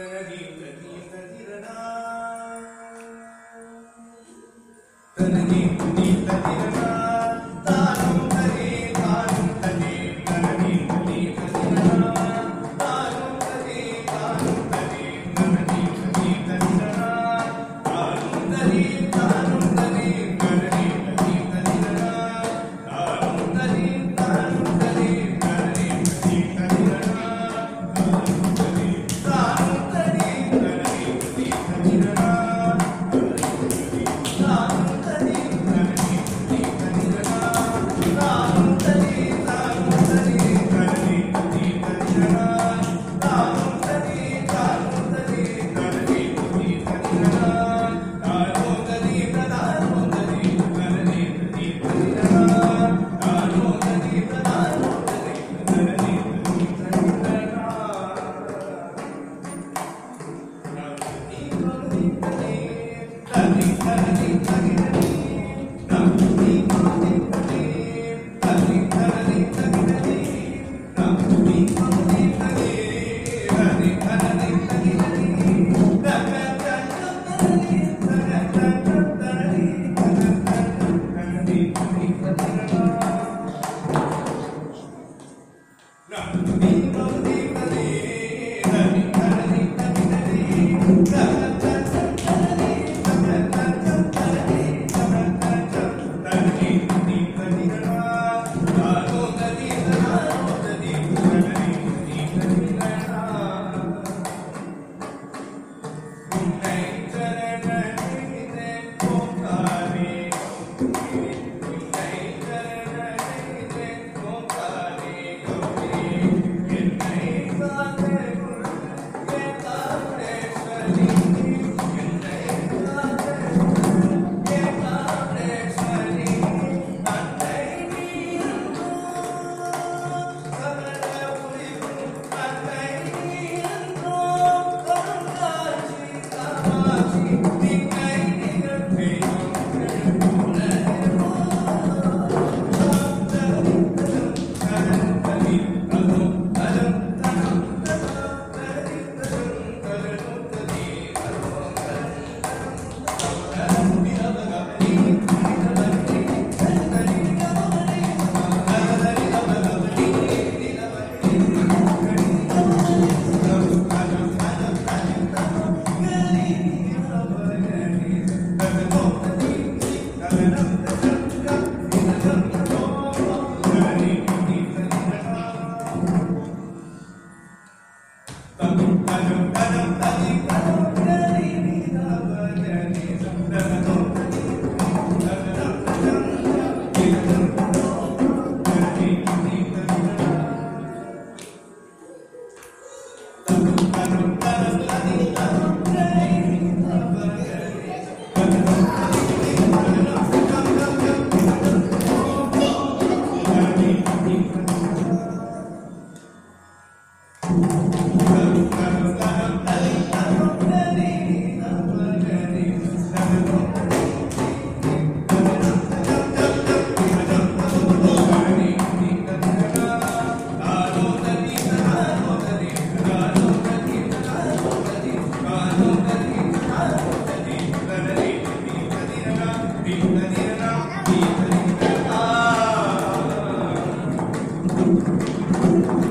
Tanadim, tanadim, tanadim, tanadim, tanadim, tanadim, tanadim, tanadim, tanadim, Happy, happy. Música ありがとう。